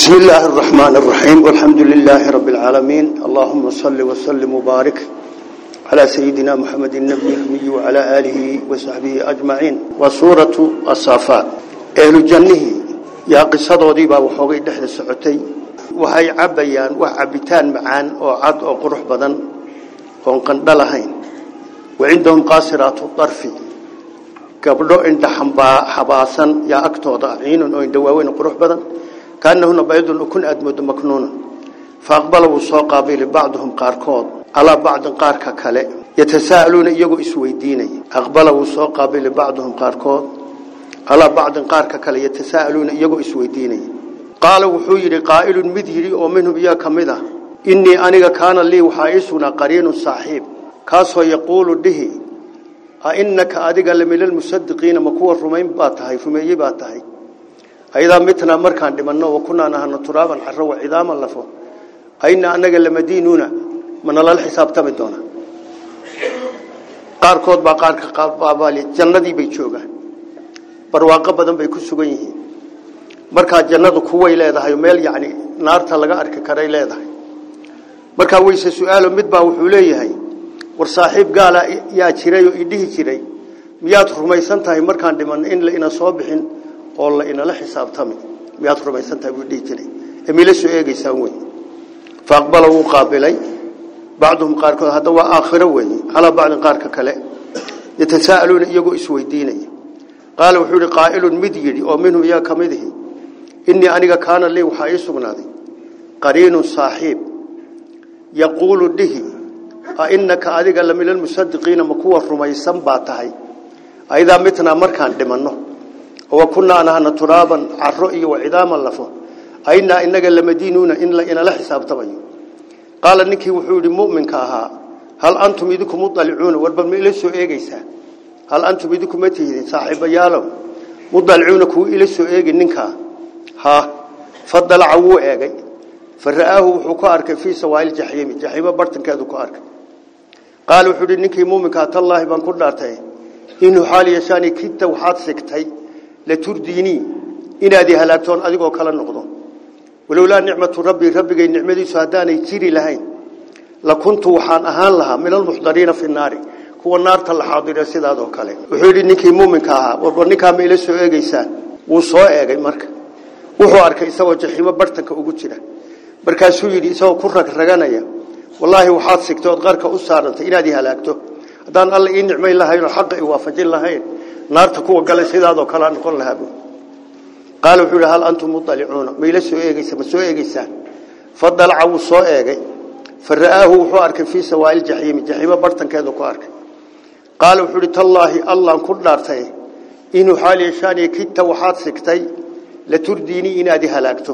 بسم الله الرحمن الرحيم والحمد لله رب العالمين اللهم صل وسلم وبارك على سيدنا محمد النبي الأمي وعلى آله وصحبه أجمعين وسورة الصافات أهل الجنة يا قصة ضيبة وحوغي دحل السعوتي وهي عبيان وعبتان معان وعد وقرح بدن ونقندلهين وعندهم قاصرات الطرف قبلو عند حباسا يا أكتوضا عين وعند واوين قرح بدن كأنهن بيض أكون أدمد مكنون. فأقبلوا سوق قابل بعضهم قاركود. على بعض قارك كله يتساءلون يجو إسويديني. أقبلوا سوق قابل بعضهم قاركود. على بعض قارك كله يتساءلون يجو إسويديني. قالوا حير قائل مذهري ومنهم يا كمذا. إني أنا كان لي وحائسنا قرين صاحب. كاسو يقول به أئنك أدق لمن المصدقين مكور رمين باتهاي فمي باتهاي aydaa mitnaa markaan dhimanno wa kunaa nahano turaaban caro wa cidaaman lafo ayna anaga lamadiinuuna manalala xisaabtami doona qaarkood baa qaarka qaabaali jannadii bay joogaan barwaaqo badan bay ku sugan yihiin markaa jannadu kuway leedahay meel yacni naarta laga arki karay leedahay markaa weyse su'aalo mid baa wuxuu leeyahay war saaxiib gaala yaa jiray oo idhihi jiray miyaad rumaysan markaan dhimanno in la ina soo bixin oo la inala xisaabtami. Miyaad rumaysantahay buu dhihi jiray. Emila soo eegaysaan wey qaabilay. Bacduhum qaarkood hadda waa aakhiro weeye calaa bacdin qaarka kale. Yatasaa'aluuna iyagoo isweydiinaya. Qaala wuxuu yihi qaa'ilun mid yidhi oo minhum iyaga ka mid ihi aniga kaana lii waxaa ii sugnaaday. Qariinun saaxiib. Yaquulu dhihi a innaka adiga la mina almusadiqiina ma rumaysan baa tahay. Aydaa mitnaa markaan dhimanno وكنا نحن ترابا عرئي وعظاما لفو أين إنك لمدينون إن إن حساب تبين قال نكي وحود مؤمن كاها. هل أنتم يدكم مطلعون؟ وربما إلسوا إيجيسا. هل أنتم يدكم متهدين صاحب يالو مطلعون كو إلسوا إيجي ننكا. ها. فضل عوو إيجي. فرآه وحكارك في سوائل الجحيم الجحيم برتن كذو كارك قال وحود نكي مؤمن كاها الله بان كلاتي إنه حالي يشاني كيتا وحاد سكتي لترديني. إن هذه هلاكتون أذيقوا كلا نقضون ولولا نعمة ربي ربي نعمتي سهداني تيري لهين. لكنت وحان أهان لها من المحضرين في النار. هو النار تلحاضر سيدا ذو كلا وحيري نكي مؤمن كاها. وبرنكا ميلا سوء إيجيسان وصوء إيجي مرك. وحو أركا إساوى جحيمة برتنك أقوتنا بركاسو يدي إساوى كرك رغانيا. والله وحاد سكتوت غارك أسارنت. إن هذه هلاكتو. هدان الله إن نعمي لهين وحق إوافجين لهين. Naarta kuwa galay sidaadoo kale noqon lahaa qaal wuxuu hal antum mutali'uuna meela soo eegaysa ma soo eegaysaan fadal aw soo eegay faraahu wuxuu arkay fi sawaa'il jahim jahima bartankeedu ku arkay qaal wuxuu tallahi allah ku dhaartay inuu xaali shaani kitta waxaad sigtay la turdiini inaad halaagto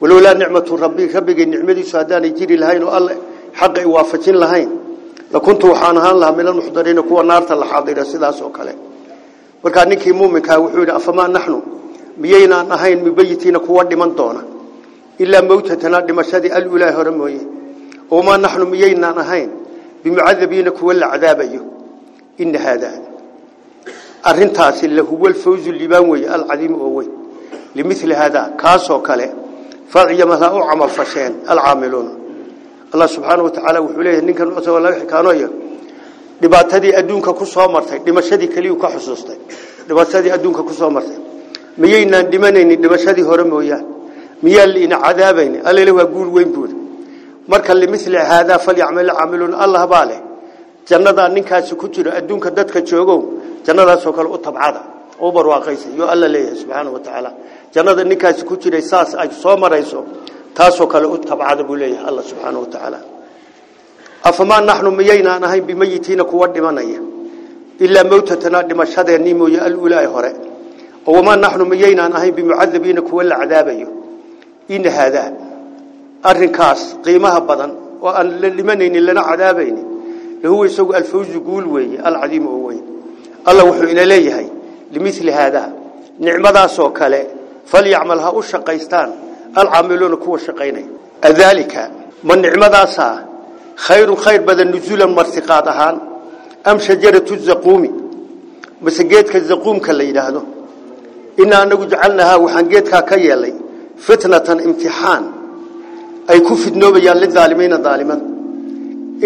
walawla ni'matu rabbi rabbiga ni'madiisu hadaan jiri lahayn oo allah xaqi waafajin lahayn lakuntu waxaan ahaan lahaa min almuxdariina kuwa naarta la xaadira sidaas oo kale marka ninkii muuminka wuxuu yiri afama nahnu miyaynaan ahayn mibaytiina kuwa dhiman doona illa mawtatana dhimashadii al-ulaa hore mooye oo ma nahnu miyaynaan ahayn bimucadabiina kuwa la cadaabayo in hada arintaasi lahu wal fawzu liban way al-azim oo way limithli hada kaasoo kale fa'iyama la amal fasheen al-aamiluna Allah subhanahu wa ta'ala wuxuu leeyahay ninkan oo la xikaanoyo dhibaatadii adduunka ku soo martay dhimashadii kaliya ka xusuustay dhibaatadii adduunka ku soo martay miyaynaan dhimanaynin dhimashadii hore mooyaan miyaan liina cadaabaynin alle waa guul weyn buur marka limithli hada falyamal amilun allah baale jannada ninkaasi ku jira adduunka dadka joogo jannadaas oo kale u tabcada oo barwaaqaysa iyo alla leeyahay subhanahu wa ta'ala jannada ninkaasi ku jira saas ay soo marayso taasoo kale u tabcada buu leeyahay allah subhanahu wa ta'ala أفما نحن ميينا نهين بميتين كواد دمانايا إلا موتتنا دمشاده نيمو يألو إلهي هراء وما نحن ميينا نهين بمعذبين كوال عذابي إن هذا الرنكاس قيمها بضن وأن لمنين لنا عذابين. هو يسوق الفوز يقول وي العظيم هو الله وحو إلى ليهي لمثل هذا نعم ذا سوكالي. فليعملها الشقيستان العاملون كوى الشقيني ذلك من نعم ذا ساه خير خير بدل نزول المرتقات هان أم شجرة الزقوم. بس جيتك الزقوم كلي له إن أنا جعلناها وحن جيتك كيالي فتنة امتحان. أي كفد نوبي على الظالمين الظالما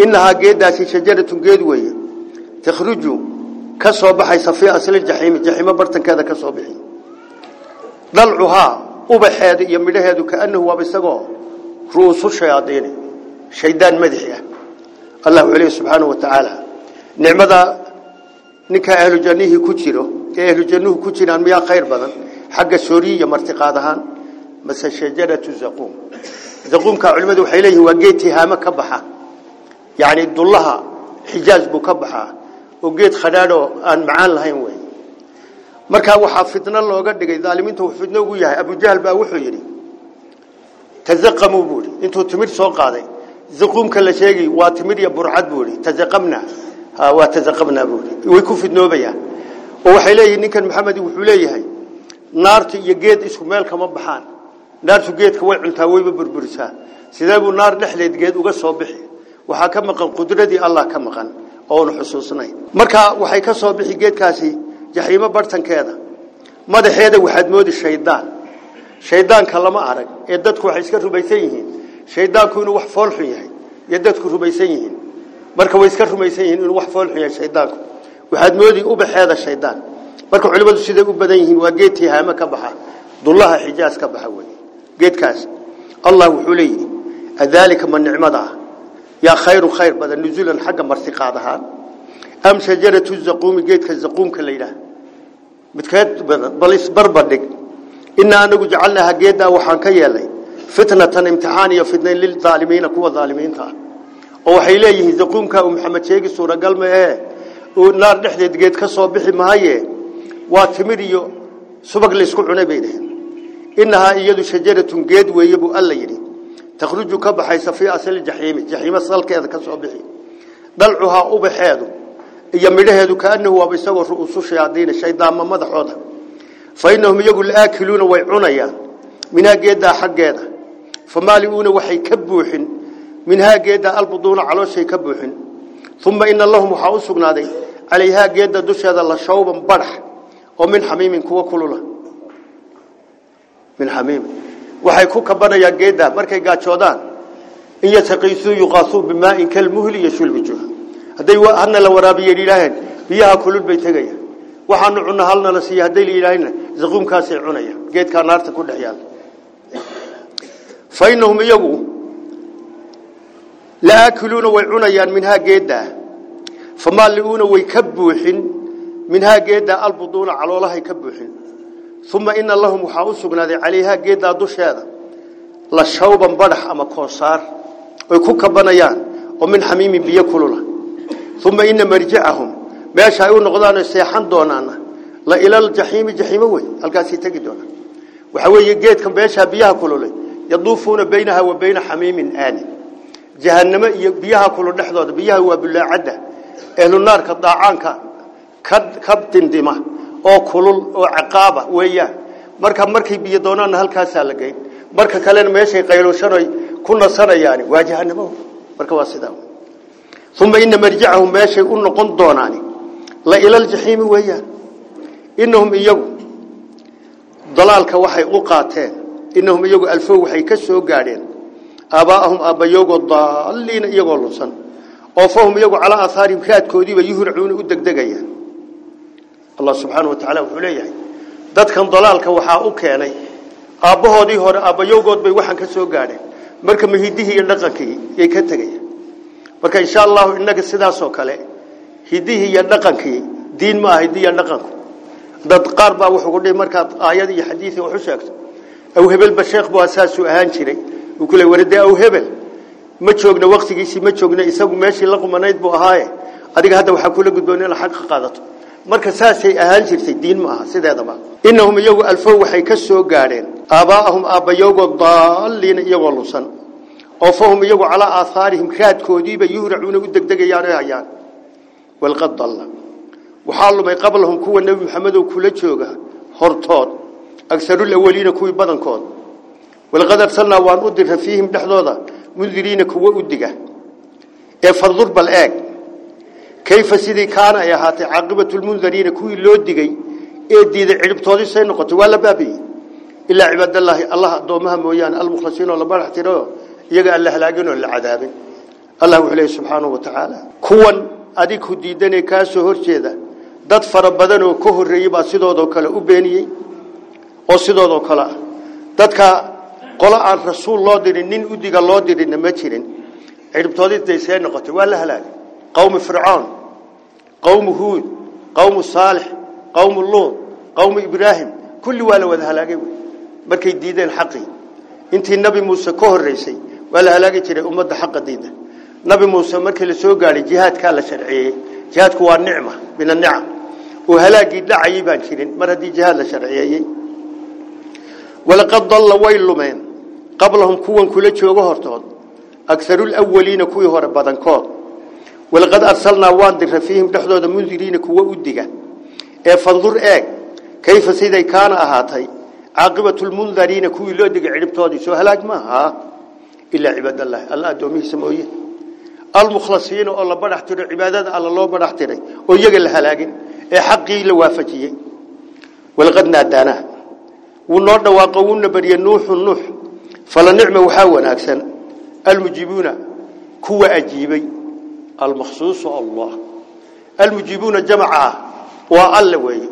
إنها جيدة شجرة جيدوية تخرج كصوبها يصفي أصل الجحيم. الجحيم برتن كذا كصوبه ضلعها وبحيد يملها كأنه هو بسقاه الشياطين. شيدان مدحية. الله عليه سبحانه وتعالى. نعمدا نكا أهل جنيه كو جيرو أهل جنوه كو جيران ميا خير بدن. حق سوريه مرتي قادهان مس الشجرة الزقوم. الزقوم كعلمة وحيله وجيت هامه كبها يعني الدلها حجاز بو كبها وجيت خدادو آن معان لهين وين. marka waxa الله looga dhigay daalimintu wuxuu fidna ugu yahay abu jahl baa wuxuu yiri tazaqamu buri intu timir zaquumka la sheegi waa timir iyo burcad buu ihi tazaqamna waa tazaqamna buu ihi way ku fidnoobayaan oo waxay leeyihiin ninkan maxamed wuxuu leeyahay naartu iyo geed isku meel kama baxaan naartu geedka way cuntaa wayba burburisaa sidee buu naar dhexdeed geed uga soo bixi waxaa ka maqan qudradii allah ka maqan oonu xusuusnayn marka waxay ka soo bixi geedkaasi jaxiimo bartankeeda madaxeeda waxaad moodi shaydaan shaydaanka lama arag ee dadku waxay iska rumaysan yihiin shaydaanku inuu wax foolxun yahay iyo dadku rumaysan yihiin marka way iska rumaysan yihiin inuu wax foolxun yahay shaydaanku waxaad moodi ubaxeeda shaydaan marka culimadu siday u badan yihiin waa geed tihaamo ka baxa dullaha xijaas ka baxa wey geedkaas allah wuxuu leeyihi adaalika ma nicmada ah yaa khayru khayr badan nuzulan xagga martiqaad ahaan am shajaratu zaquumi geedka zaquumka la yidhaah midkeed badan bal isbarbardhig inaa anagu jacalnaaha geeddaa waxaan ka yeelnay ah oo waxay leeyihiin zaquumka uu maxamed sheegi suuragal maahee uu naar dhexdeed geed ka soo bixi maaye waa timir iyo subag laysku cunay bay dhaheen inahaa iyadu shajaratun geed weeye buu alla yidhi takhruju ka baxaysa fii asli jaxiimi jaxiimo salkeeda ka soo bixi dalcuhaa ubaxeedu iyo midhaheedu kaanahu waaba isagoo ru'uusu shayaadiina shaydaanma madaxooda fa inahum iyagu laaakiluuna way cunayaan minhaa geeddaa xaggeeda فمالئون وحي كبوحن منها جيدة البضون على شيء كبوحن. ثم إن الله محاوسك نادي عليها جيدة دوش هذا الله شعوبا برح. ومن حميم كوا كلولا. من حميم. وحي كوا كبانا يا جيدة مركي قاة شودان إن يتقيسوا يغاثوا بماء كالمهل يشول بجوه. هذا هو أن الورابي يليلهن بيها كل البيت غير وحن عنا هلنا لسيها دليل إلهنا زغوم كاسي عنا جيد كان نارتك كل حيال yaalla fa inahum iyagu laaakiluuna way cunayaan minhaa geeddaa famaaliuuna way ka buuxin minhaa geeddaa albuduuna caloolahay ka buuxin uma ina lahum waxaa u sugnaaday calayhaa geeddaa dusheeda la shawban badhax ama koosaar oy ku kabanayaan oo min xamiimin biyo kulula uma ina marjicahum meesha ay u noqdaan seexan doonaana la ilaljaxiimi jaxiimo wey halkaasay tegi doonaan waxaa geedka meeshaa biyaha kululay yaduufuuna baynaha wa bayna xamiimin aani jahanamo iyo biyaha kulul dhexdooda biyaha waa bulaacadda ehlu naarka daacaanka ka dindima oo kulul oo caqaaba weeyaan marka markay biyo doonaanna halkaasaa la geyn marka kalena meeshay qayluushanoy ku nasanayaan waa jahanamo marka waa sidaa uma ina marjicahum meeshay u noqon doonaan la ilaljaxiimi weeyaan inahum iyagu dalaalka waxay u qaateen inahum iyagu alfow waxay ka soo gaadheen aabbaa'ahum aabbayoogoo daalliina iyagoo lunsan oo fahum iyagu calaa aahaarihim raadkoodiiba yuhracuuna u degdegayaan allah subxaana wa tacaala wuxuu leeyahay dadkan dalaalka waxaa u keenay aabbahoodii hore aabbayowgood bay waxaan ka soo gaadheen marka mahidihii iyo dhaqankii yay ka tegayaan marka insha allahu innaga sidaasoo kale hidihii iyo dhaqankii dad qaar baa wuxuu ku dhihi markaad aayad iyo xadiid wax u sheekh buu saasuu ahaan jiray uu ku leeyahay warade aw hebel ma joogna waqtigiisii ma joogna isagu meeshii la qumanayd buu ahaaye adiga hadda waxaa kula gudboon inaad xaq ka qaadato marka saasay ahaan jirtay diin ma aha sideedaba innahum iyagu alfow waxay ka soo gaadheen aabbaa'ahum aabbayowgoo daalliina iyagoo lunsan oo fahum iyagu calaa aahaarihim raadkoodiiba yuhracuuna u degdegayaan oo hayaan walqad dalla waxaa lumay qablahum kuwa nebi maxamedow kula jooga hortood أكثر الأولين كوي بدن كود والقدر صلى الله وأدرف فيهم بحضورة منذرين كوي أدقة. يفضل بالآك كيف سيدي كان أيهاتي عقبة المنذرين كوي لودقة إيدي ذي عربتوضي سينقة ولا بابي. إلا عباد الله. الله دومها مويان. المخلصين والله بارح تيرو. يقال له لاقين ولا عذاب الله عليه سبحانه وتعالى. كون أديك ديدني كاسهور شيدا dad farabadan oo ko horreeyay ba sidoodo kale u beeniyay oo sidoodoo kale ah dadka qolo aan rasuul loo dirin nin udiga loo dirinna ma jirin ciribtoodintay see noqotay waa la halaagay qowmu fircoon qowmu huud qowmu saalix qowmu luud qowmu ibraahim kulli waa la wada halaagay markay diideen xaqii intii nabi muuse ka horreysay waa la halaagi jiray ummadda xaqa diida nabi muuse markii la soo gaadhay jihaadkaa la sharciyeeyey jihaadku waa nicma min anicam oo halaagii dhacayay baan jirin mar haddii jihaad la sharciyeeyey ولقد ضل ويل لمن قبلهم كون كل شيء وهرتاد أكثر الأولين كوي هربان كاد ولقد أرسلنا واندر فيهم تحدود منذرين كوا أودجة فانظر إيه. كيف سيدا كان أهاتي. عقبة المنذرين كوي لودجة عربتادي شو هلاج ما ها. إلا عباد الله. الله دومي سموية المخلصين الله بنحتر عبادات الله بنحتره ويجل هلاج إيه حقي لوافتيه ولقد نادناه wuu noo dhawaaqo wuuna barye nuuxu nuux. Fala nicma waxaa wanaagsan. Almujiibuuna kuwa ajiibay. Almakhsuusu allah. Almujiibuuna jamca waa alle weeye.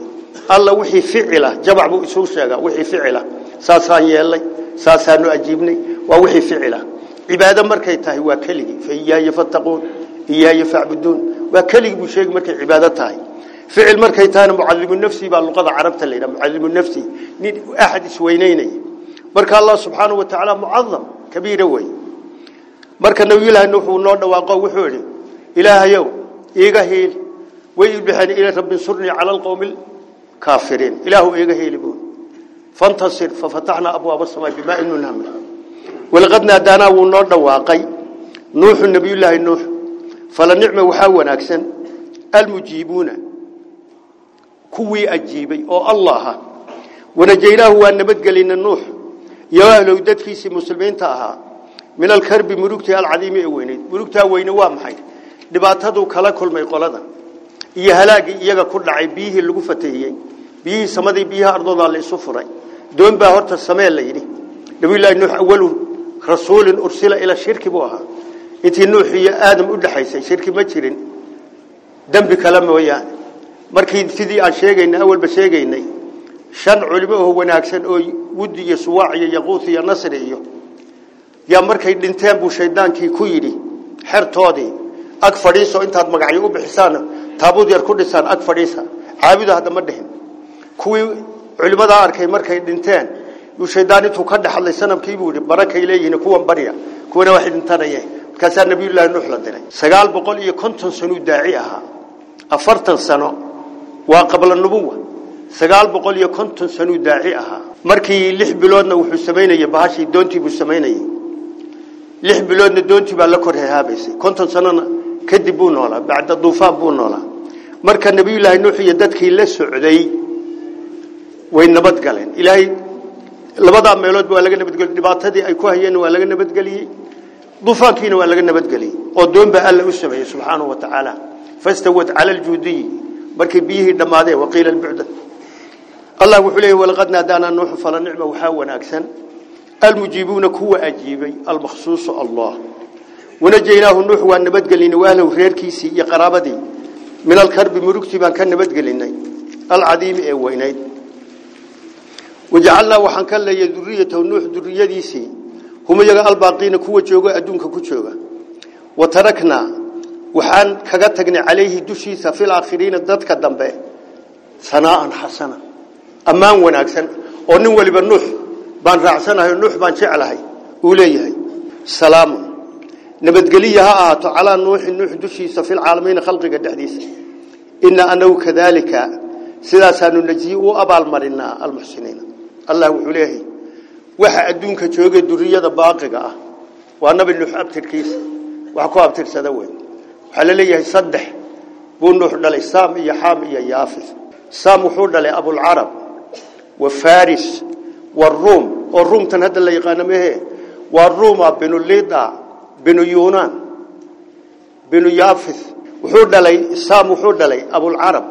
Alla wixii ficila jamac buu isuu sheegaa wixii ficila. Saasaan yeelnay saasaanu ajiibnay waa wixii ficila. Cibaado markay tahay waa keligii fa iyaaya fattaquun iyaaya facbuduun. Waa keligii buu sheegi markay cibaado tahay فعل مركي تان معلم النفسي باللغة العربية اللي نعم، معلم النفسي نيد أحد سوينيني. مركا الله سبحانه وتعالى معظم كبير وي مركا نبي الله انه هو نو دواقه و هو يري اله يو إلى رب سرني على القوم الكافرين. هو ايغهيل بو. فانتصر ففتحنا أبواب السماء بما انه نعمل ولقدنا دانا و نو نوح النبي الله نوح. فلنعمه وحا وناكسن المجيبون. Kuwii ajiibay oo allah ah. Wanajaynaahu waa nabadgelina nuux. Iyo ahlow dadkiisii muslimiinta ahaa. Min alkarbi murugtii alcadiimi ee weyneyd. Murugtaa weyne waa maxay? Dhibaataduu kala kulmay qoladan iyo halaagii iyaga ku dhacay biyihii lagu fatahiyey biyihii samadii biyaha ardoodaa la isu furay. Doon horta samee la yidhi. Nabiyullaahi nuux awalu rasuulin ursila ila shirki buu intii nuux iyo aadam u dhexaysay shirki ma jirin. Dembi kale mooyaane markii sidii aan sheegaynay awalba sheegaynay shan culimo oo wanaagsan oo wudi iyo suwaac iyo yaquut iyo nasri iyo yaa markay dhinteen buu shaydaankii ku yidhi xertoodii ag fadhiiso intaad magacyo u bixisaan taabuud yar ku dhisaan ag fadhiisa caabuda hadda ma dhihin kuwii culimadaa arkay markay dhinteen yuu shaydaan intuu ka dhexadlay sanamkii buu yidhi barakay leeyihiin kuwan barya kuwana waxay dhintanayeen markaasaa nabiyullaahi nuux la diray sagaal boqol iyo konton sanuu daaci ahaa afartan sano waa qabla nubuwa sagaal boqol iyo konton sanuu daaci ahaa. Markii lix biloodna wuxuu samaynayey bahashii doontii buu samaynayey lix biloodna doontii baa la kor hehaabaysay. Konton sanona kadib buu noolaa bacda duufaan buu noolaa. Marka nabiyullaahi nuux iyo dadkii la socday way nabad galeen. Ilaahay labadaa meeloodba waa laga nabadgeliyey dhibaatadii ay ku hayeenna waa laga nabadgeliyey duufaankiina waa laga nabadgeliyey oo doon baa alla u sameeyey subxaanahu wa tacaala fastawad cala aljuudiyi markay biyihii dhammaadeen waqiila albucda allah wuxuu leeyahy walaqad naadaanaa nuuxu fala nicma waxaa wanaagsan almujiibuuna kuwa ajiibay almakhsuusu allah wanajaynaahu nuux waa nabadgelinay waahlow reerkiisii iyo qaraabadii min alkarbi murugtii baan ka nabadgelinay alcadiimi ee weynayd wajacalnaa waxaan ka leeyay duriyatahu nuux duriyadiisii hum iyaga kuwa jooga adduunka ku jooga wa taraknaa fil aakhiriina dadka dambe sanaa'an xasana ammaan wanaagsan oo nin waliba nuux baan raacsanahay nuux baan jeclahay uu leeyahay salaamun nabadgeliya ha ahaato calaa nuuxin nuux dushiisa filcaalamiina khalqiga dhexdiisa inaa anagu kadaalika sidaasaanu najiyi u abaalmarinaa almuxsiniina allah wuxuu leeyahay waxa adduunka jooga duriyada baaqiga ah waa nabi nuux abtirkiisa wax ku abtirsada wey على ليه صدح بنوح دلي سام يحام يافث. سام وحول دلي أبو العرب وفارس والروم. والروم تنهد اللي يقانمه. والروم بنو ليدا بنو يونان بنو يافث. وحول دلي سام وحول دلي أبو العرب.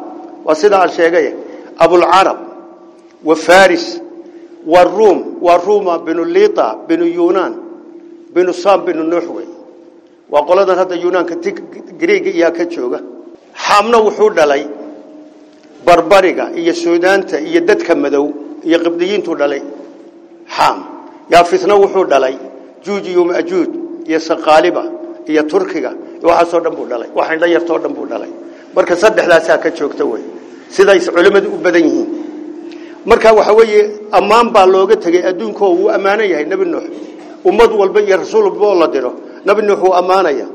وصدع الشيقية أبو العرب وفارس والروم. والروم بنو ليدا بنو يونان بنو سام بنو نحوي. waa qoladan hadda yunaanka greega iyaa ka jooga. Xaamna wuxuu dhalay barbariga iyo suudaanta iyo dadka madow iyo qibdiyiintuu dhalay. Xaam yaafitna wuxuu dhalay juuj iyo majuuj iyo saqaaliba iyo turkiga. Waxaasoo dhan buu dhalay. Wax indho yartoo dhan dhalay. Marka saddexdaasaa ka joogta wey sidays culimmadu u badan yihiin. Marka waxa weeye ammaan baa looga tegay adduunkoo wuu ammaano yahay nebi nuux. Ummad walba iyo rasuul walba la diro. Nabi nuux uu amaanaya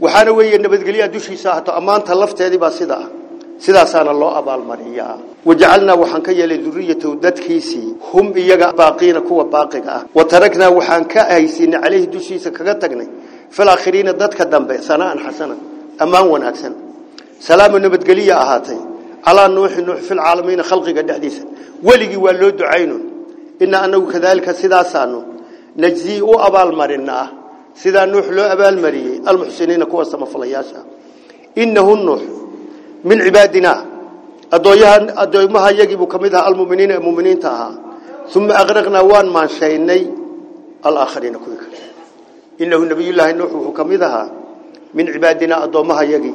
waxaana weeye nabadgelyo dushiisa hato amaanta lafteedii baa sida sidaasaana loo abaal mariyaa wajacalna waxaan ka yeelay duriyatu dadkiisii hum iyaga baaqiina kuwa baaqiga ah watarakna waxaan ka haysiinay calayhi dushiisa kaga tagnay fil aakhiriina dadka dambe sanaan xasana amaan wanaagsan salaamu nabadgelyo ahaatay نوح نوح في العالمين خلقك دحديسا ولغي waa loo ducayno ina anagu kadalika sidaasano najzi u abaal marina sida nuux loo abaal mariyay almuhsiniina kuwa samafalayaasha innahu nuux min ibadina adooyahan adooymaha yagibu kamida almu'miniina mu'miniinta aha thumma aghraqna waan ma shaynay alaakhirina kuwa innahu nabiyullaahi nuux wuxuu kamidaha min ibadina adoomaha yagi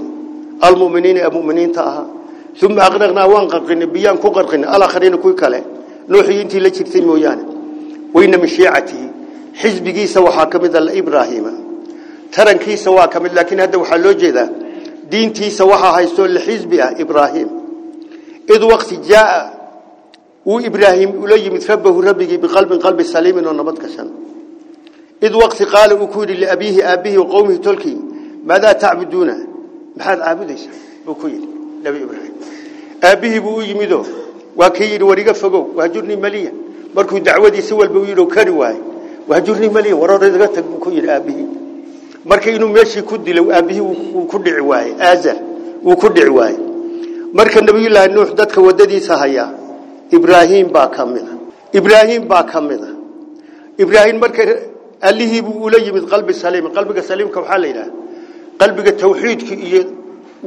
almu'miniina mu'miniinta aha ثم أغرقنا وانقرقنا بيان كقرقنا الآخرين كوي كله نوحي انتي لجرتي مويانا وإن من شيعته حزب جيسا وحاكم ذا إبراهيم ترن كيسا وحاكم لكن هذا وحلو جدا دين تيسا وحا هيستول لحزب إبراهيم. إذ وقت جاء وإبراهيم إلي متفبه ربك بقلب قلب سليم ونبض كسن إذ وقت قال أكود لأبيه أبيه وقومه تلكي ماذا تعبدون؟ بهذا عابديس أكود yimido waa ka yidhi wariga fogow wahjurni maliya markuu dacwadiisi walba u yidhi kari waay وهجرني ملي ورا رزقتك بكير أبي مرك إنه ماشي كدي لو أبي وكل عواي أزه وكل عواي. مرك النبي الله إنه حدتك وددي سهيا إبراهيم باكمنا إبراهيم باكمنا إبراهيم مرك قال لي هي بقولي من قلب السليم قلب السليم كم حالينا قلب التوحيد كي إيه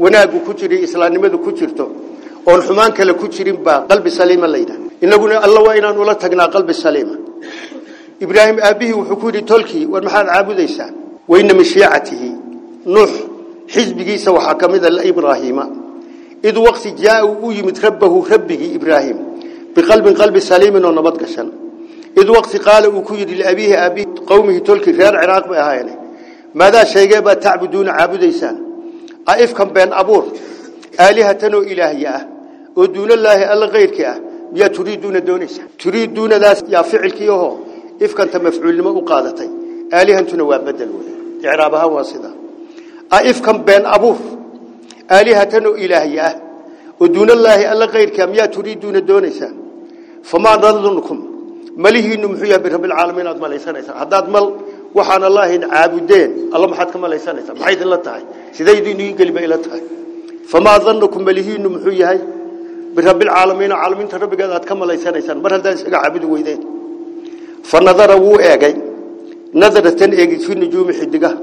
وناق كتير إسلامي ماذا كتير تو أنحمان كلا كتير با قلب السليم الله إنا قلنا الله وإنا نولا تجنا قلب السليم ibraahim aabihii wuxuu ku yidhi tolkii war maxaad caabudaysaa wayna min shiicatihi nuux xisbigiisa waxaa ka mid a ibraahiima id waqti jaa u yimid rabbahu rabbigii ibraahim biqalbin qalbi saliimin oo nabad gashan id waqti qaala uu ku yidhi liabiihi aabihi qowmihi tolkii reer ciraaq bay ahaayeen maadaa sheegee baa tacbuduuna caabudaysaan aifkan been abuur aalihatan oo ilaahiye ah oo duunallaahi alla kayrkii ah miyaa turiiduuna doonaysa turiiduunadaas yaa ficilkii ahoo qaadatay aalihantuna waa bedel wey icraab ahaan waa sida aifkan been abuur aalihatan oo ilaahiye ah oo duunallaahi alla kayrkii ah miyaa turiiduuna doonaysa famaa nadunkum malihiinu muxuu yahay birabbilcaalamiin aad malaysanaysaa haddaad mal waxaan allahin caabudeen alla maxaad ka malaysanaysaa maxay idinla tahay siday idin geliba ila tahay famaa dannukum malihiinu muxuu yahay birabbilcaalamiin caalamiinta rabbigeed aad ka malaysanaysaan mar haddaad isaga caabudi weydeen nujuumi xidigaha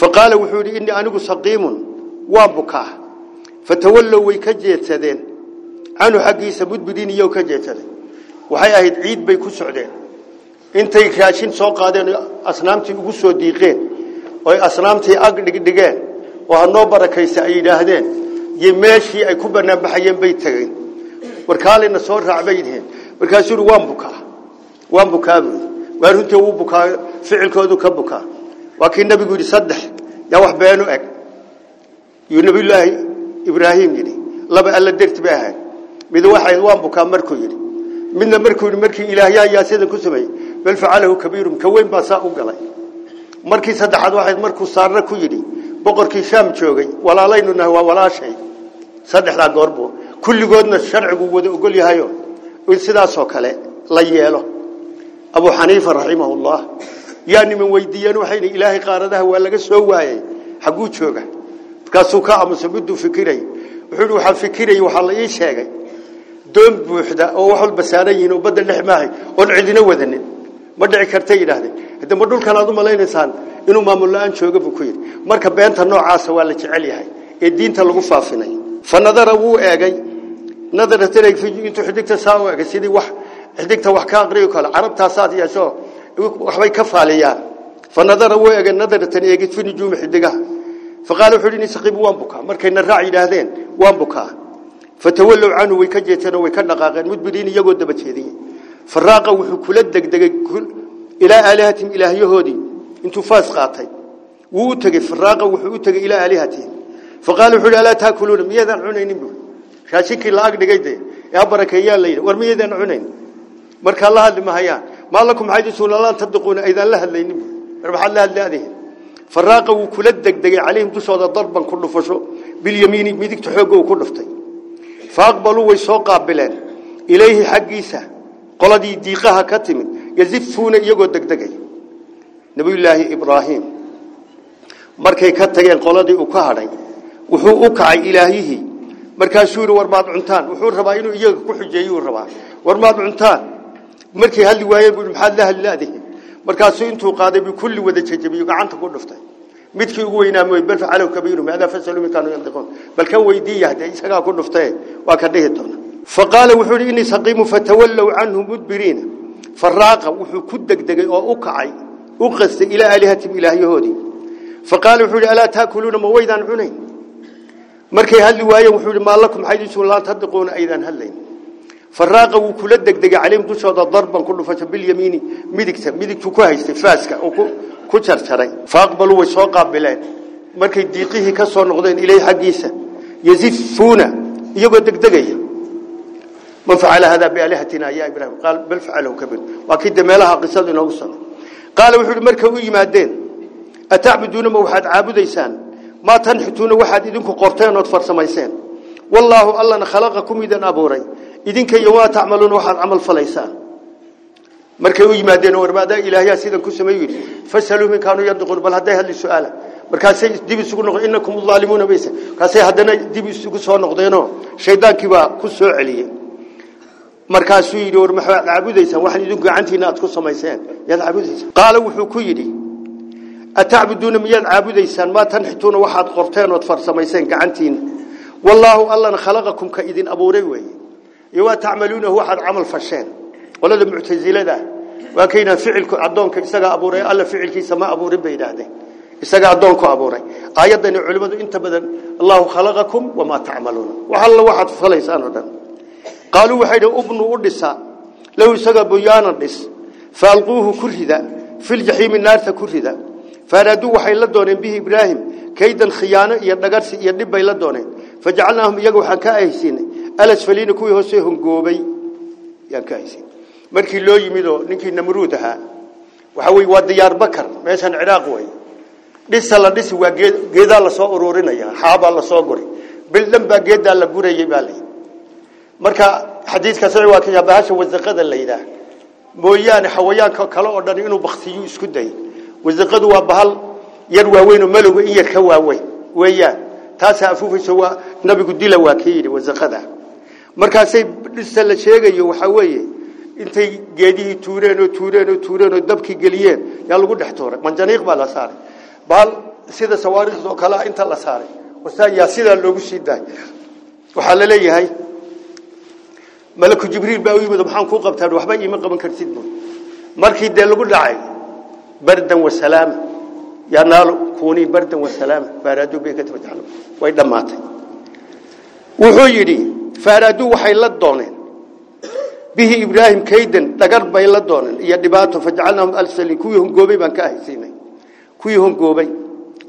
fa qaala wuxuu yidhi innii anigu saqiimun waan bukaa fatawallow way ka jeedsadeen canhu xaggiisa mudbiriin iyow ka jeedsaday waxay ahayd ciid bay ku socdeen intay raashin soo qaadeen asnaamtii ugu soo diiqeen oy asnaamtii ag dhigdhigeen oo hanoo barakaysa ay yidhaahdeen iyo meeshii ay ku banaanbaxayeen bay tageen warkaalina soo raac bay yidheen markaasuu waan bukaa waan bukaa buui waa runtii wuu bukaa ficilkoodu ka bukaa waa kii nabigu yidhi saddex yaa wax beenu eg yuu nabiyullaahi ibraahim yidhi laba alla derti bay ahayd mid waxay waan bukaa markuu yidhi midna markuu yidhi markii ilaahyaa yaa sidan ku sameeyey bal facalahu kabiirum ka weyn baa saa u galay markii saddexaad waxayd markuu saarna ku yidhi boqorkii shaam joogay walaalaynu nahay waa walaashay saddexdaa goorbu kulligoodna sharcigu wada ogol yahayo in sidaasoo kale la yeelo abu xaniifa raximahullah yaa niman weydiiyeen waxayna ilaahay qaaradaha waa laga soo waayey xagguu jooga markaasuu ka aamusa miduu fikiray wuxuu yidhi waxaan fikirayay waxaa la ii sheegay doon buuxda oo wax walba saaran yihiin oo badda dhex maahay oon cidina wadanin ma dhici kartay yidhaahdeen hadda ma dhulkan aad u malaynaysaan inuu maamul la-aan jooga buu ku yidhi marka beenta noocaasa waa la jecel yahay ee xidigta wax ka aqriyo kale carabtaasaad yeesho waxbay ka faaliyaan fanadara wuu eegay nadaratan eegid fi nujuumi xidigaha faqaala wuxuu yidhi saqiibu waan bukaa markayna raac yidhaahdeen waan bukaa fatawallow canhu way ka jeeteenoo way ka dhaqaaqeen mudbiriin iyagoo daba jeediyey faraaqa wuxuu kula degdegay ilaa aalihatihim ilaahyahoodii intuu faas qaatay wuu u tegey faraaqa wuxuu u tegey ilaa aalihatihim faqaala wuxuu yidhi alaa taakuluuna miyaydaan cunaynin bu raashinkii la ag dhigay dee ee barakeeyaa la yidhi war miyaydaan cunayn markaa la hadli mahayaan maa lakum maxayd isuuna laan tadiquuna aydaan la hadlaynin bu mar maxaad la hadli adihin faraaqa wuu kula degdegay calayhim dushooda darban ku dhufasho bilyamiini midigta xoogga uu ku dhuftay faaqbaluu way soo qaabileen ilayhi xaggiisa qoladii diiqaha ka timid yazifuuna iyagoo degdegay nabiyullaahi ibraahim markay ka tageen qoladii uu ka hadhay wuxuu u kacay ilaahyihii markaasuu yidhi war maad cuntaan wuxuu rabaa inuu iyaga ku xujeeyuu rabaa war maad cuntaan markay hadli waayeen buu maxaad la hadlaadihin markaasuu intuu qaaday bikulli wada jajabiyo gacanta ku dhuftay midkii ugu weynaa mooy bal facalow kabiirum hada fasalu min kanu yantiqun bal kan weydiiya hadee isagaa ku dhuftay waa ka dhihi doona faqaala wuxuu yidhi innii saqiimu fatawallow canhu mudbiriina faraaqa wuxuu ku degdegay oo u kacay u qastay ilaa aalihatihim ilaahyahoodii faqaala wuxuu yidhi alaa taakuluuna ma waydaan cunayn markay hadli waayeen wuxuu yidhi maa lakum xaydiisu laan tadiquuna aydaan hadlayn فراغ وكل دقدق عليهم كل شو هذا ضربا كله فشبه اليمين ميدك ميدك شو كهيس فاسك. أكو كشر شري فاقبلوا وشاق قبلين مركي ديقه كسر نقدين إليه حديثة. يزيد فونا يبغى دقدق من فعل هذا بألهتنا يا إبراهيم؟ قال بل فعله كبير. وأكيد ما لها قصة نوصل قال وحول مركه ويمادين أتعبدون ما واحد عابد إنسان ما تنحتون واحد إذنكم قرتين وتفرس ما والله الله نخلقكم إذا أبوري. Idinka iyo waa tacmaluuna waxaad camal falaysaan markay u yimaadeen warmaadaa ilaahyaa sidan ku sameeyu yidhi fasaluu min kaanuu yandiquun bal hadday hadli su-aala markaasay dib isugu noqdeen innakum aalimuuna baysa markaasay haddana dib isugu soo noqdeenoo shaydaankii baa ku soo celiyey markaasuu yidhi war maxaad caabudaysaan waxaan idinku gacantiina aad ku samayseen yaad caabudaysaan qaala wuxuu ku yidhi atacbuduuna miyaad caabudaysaan maa tanxituuna waxaad qorteen ood farsamayseen gacantiina wallaahu allana khalaqakum ka idin abuuray weeye يوا تعملونه واحد عمل فشين. ولا المعتزله ذا. وكينا فعلك عدونك اسغا أبوري. الله فعلك سما أبوري بيداده اسغا عدونك أبوري. ايتني علمته إنت بدل الله خلقكم وما تعملون. وحل واحد فليس أنا ودن قالوا وحي ابن ودسا لو اسغا بيان دس فألقوه كرهدا في الجحيم النار كرهدا فارادو وحي لا دونين به إبراهيم. كيدن خيانة يا دغرس يا دبي لا دونين فجعلناهم يغوا la alasfaliina kuwii hoose hongoobay yaan ka ahaysiin markii loo yimidoo ninkii namruud ahaa waxa wey waa diyaar bakar meeshan ciraaq wey dhisa la dhisi waa geed geedaa lasoo ururinaya xaabaa lasoo guri bildhan baa geedaa la gurayay baa marka xadiidka saci waa ka bahasha wasaqada la yidhaah mooyaane xawayaanka kale oo dhan inuu baktiyu isku day wasaqadu waa bahal yar waaweyn oo malowga in yar ka waaweyn weeyaan taasaa afuufayso waa nabigu dila waa ka yidhi wasaqada markaasay dhisa la sheegayo waxaa weeye intay geedihii tuureen oo tuureen oo tuureen oo dabkii geliyeen yaa lagu dhex tuuray manjaniiq baa la saaray bahal sida sawaariikhda oo kale inta la saaray yaa sidaa loogu sii daay waxaa la leeyahay malaku jibriil baa u yimid maxaan kuu qabtaan waxba iima qaban kartid bu markii dee lagu dhacay bardan wasalaama yaa naalo kuunii bardan wasalaama faaraaduu bay ka tabajaclo way dhammaatay wuxuu yidhi faaraaduu waxay la dooneen bihi ibraahim kaydan dhagar bay la dooneen iyo dhibaato fajacalnaahum alsaliin kuwii hongoobay baan ka ahaysiinay kuwii hongoobay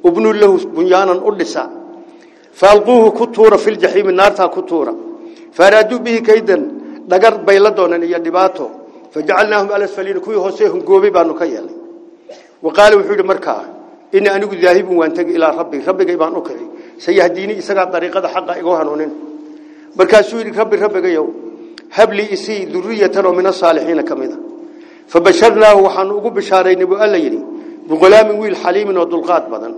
ubnuu lahu bunyaanan u dhisa faalquuhu ku tuura filjaxiimi naartaa ku tuura faaraaduu bihi kaydan dhagar bay la dooneen iyo dhibaato fajacalnaahum alasfaliina kuwii hoose hongoobay baanu ka yeelay wa qaala wuxuu yidhi markaa inii anigu daahibun waan tegi ilaa rabbi rabbigay baan u kici sayahdiini isagaa dariiqada xaqa igu hanuunin markaasuu yidhi rabbi rabbigayow hablii isii duriyatan oo min asaalixiina ka mid a fabasharnaahu waxaanu ugu bishaaraynay buu alla yidhi biqulaamin wiil xaliimin oo dulqaad badan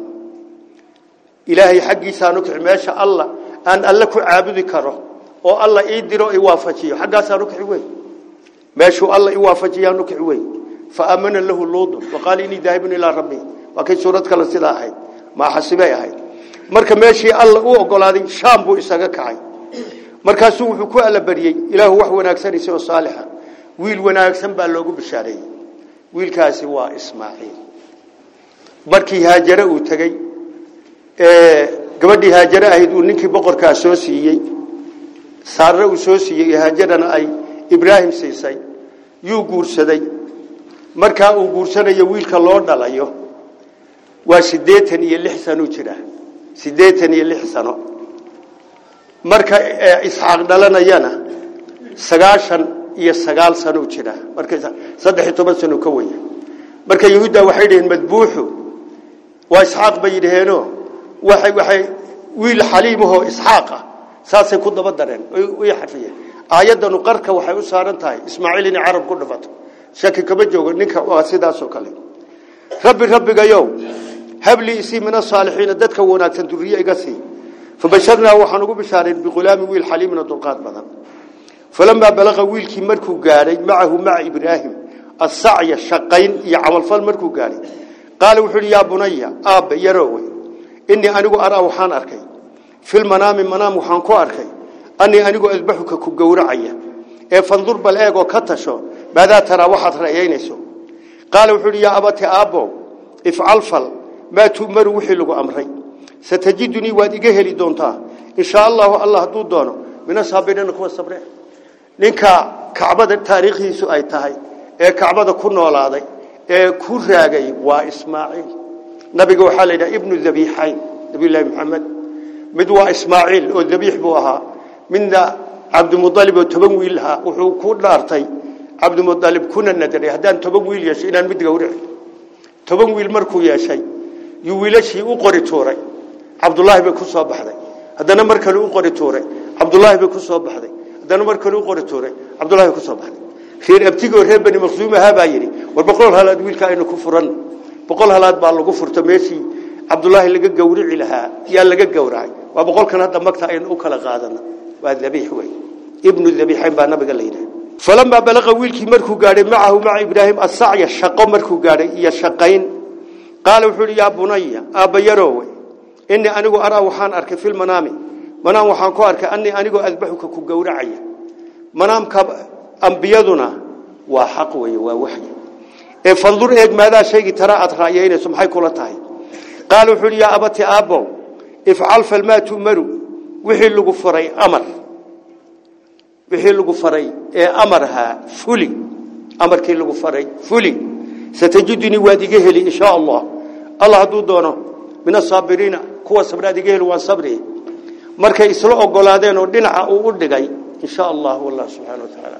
ilaahay xaggiisaanu kici meesha alla aan alle ku caabudi karo oo alla ii diro i waafajiyo xaggaasaanu kici wey meeshuu alla i waafajiyaanu kici wey faamana lahu luudun waqaala inii daahibun ilaa rabbii waa kay suurad kale sidaa ahayd maaxasibay ahayd marka meeshii alla u ogolaaday shaam buu isaga kacay markaasuu wuxuu ku allabariyey ilaahu wax wanaagsanaysa oo saalixa. Wiil wanaagsan baa loogu bishaareeyey wiilkaasi waa ismaaciil. Markii haajare uu tegey gabadhii haajare ahayd uu ninkii boqorkaa soo siiyey saarre uu soo siiyey haajarana ay ibraahim siisay yuu guursaday. Markaa uu guursanayo wiilka loo dhalayo waa siddeetan iyo lix sano jira. Siddeetan iyo lix sano marka isxaaq dhalanayana sagaashan iyo sagaal sano jira marka saddex iyo toban sano ka weya marka yahuudda waxay dhaheen madbuuxu waa isxaaq bay yidhaheeno waxay waxay wiil xaliimahoo isxaaq ah saasay ku daba dareen way xarfiyeen aayadanu qarka waxay u saaran tahay ismaaciil inay carab ku dhafato shaki kama joogo ninka waa sidaas oo kale rabbi rabbigayow habli isii min asaalixiina dadka wanaagsan duriye iga sii فبشرنا وحنا نقول بشارة بغلام ويل حليم من نطقات بذا. فلما بلغ ويل كي كمرك جاري معه مع إبراهيم الصعية الشقين يعمل فالمرك جاري قال وحول يا بنيا أب يروي إني أنا أرى وحنا أركي. في المنام المنام وحنا كو أركي. أني أنا أقول أذبحك كجورعية فانظر بالأيق وكتشو بعدها ترى واحد رأينيسو قال وحول يا أبتي أبو افعل فال ما تمر وحيله أمرين doontaa in shaa allahu allah hadduu doono min asaabiriina kuwa sabre ninka kacbada taariikhdiisu ay tahay ee kacbada ku noolaaday ee ku raagay waa ismaaciil nabiga waxaa la yidhaha ibnu dabiixayn nabiyullaahi maxamed mid waa ismaaciil oo dabiix buu ahaa midna cabdimualib oo toban wiil lahaa wuxuu ku dhaartay cabdimualib kuna nadaray haddaan toban wiil yeesho inaan mid gawrici toban wiil markuu yeeshay yuu wiilashii u qori tuuray cabdullaahi bay ku soo baxday. Haddana mar kale qori tuuray cabdullaahi bay ku baxday. Haddana mar kale qori tuuray cabdullaahi ku soo baxday. Reer abtigoo reer bani maqsuum ahaa baa war boqol halaad wiilka aynu ku furan. Boqol halaad baa lagu furto meeshii cabdullaahi laga gawrici lahaa yaa laga gawracay waa boqolkan hadda magta aynu u kala qaadano waa dabiix wey. Ibnu dabiixayn baa nabiga la yidhaha falamaa balaqa wiilkii markuu gaadhay macahu maca ibraahim asacya shaqo markuu gaadhay iyo shaqayn. Qaala wuxuu yaa bunaya aabbayarowe inii anigu araa waxaan arkay filmanaami manaam waxaan ku arkay anii anigoo adbaxuka ku gowracaya. Manaamka ambiyaduna waa xaq wey waa waxyi ee fandur eeg maadaa shaygii taraa aad ra'yaynayso maxay kula tahay? Qaala wuxuu uhi yaa abati aabbow ifcal falmaa tu'maru wixii lagu faray amar. Wixii lagu faray ee amarhaa fuli. Amarkii lagu faray fuli. Satajidunii waad heli in shaa allah. Allah hadduu doono min kuwa sabraad iga heli waan sabri. Markay isla ogolaadeen oo dhinaca uu u dhigay in shaa allah wallah subxana wa tacaala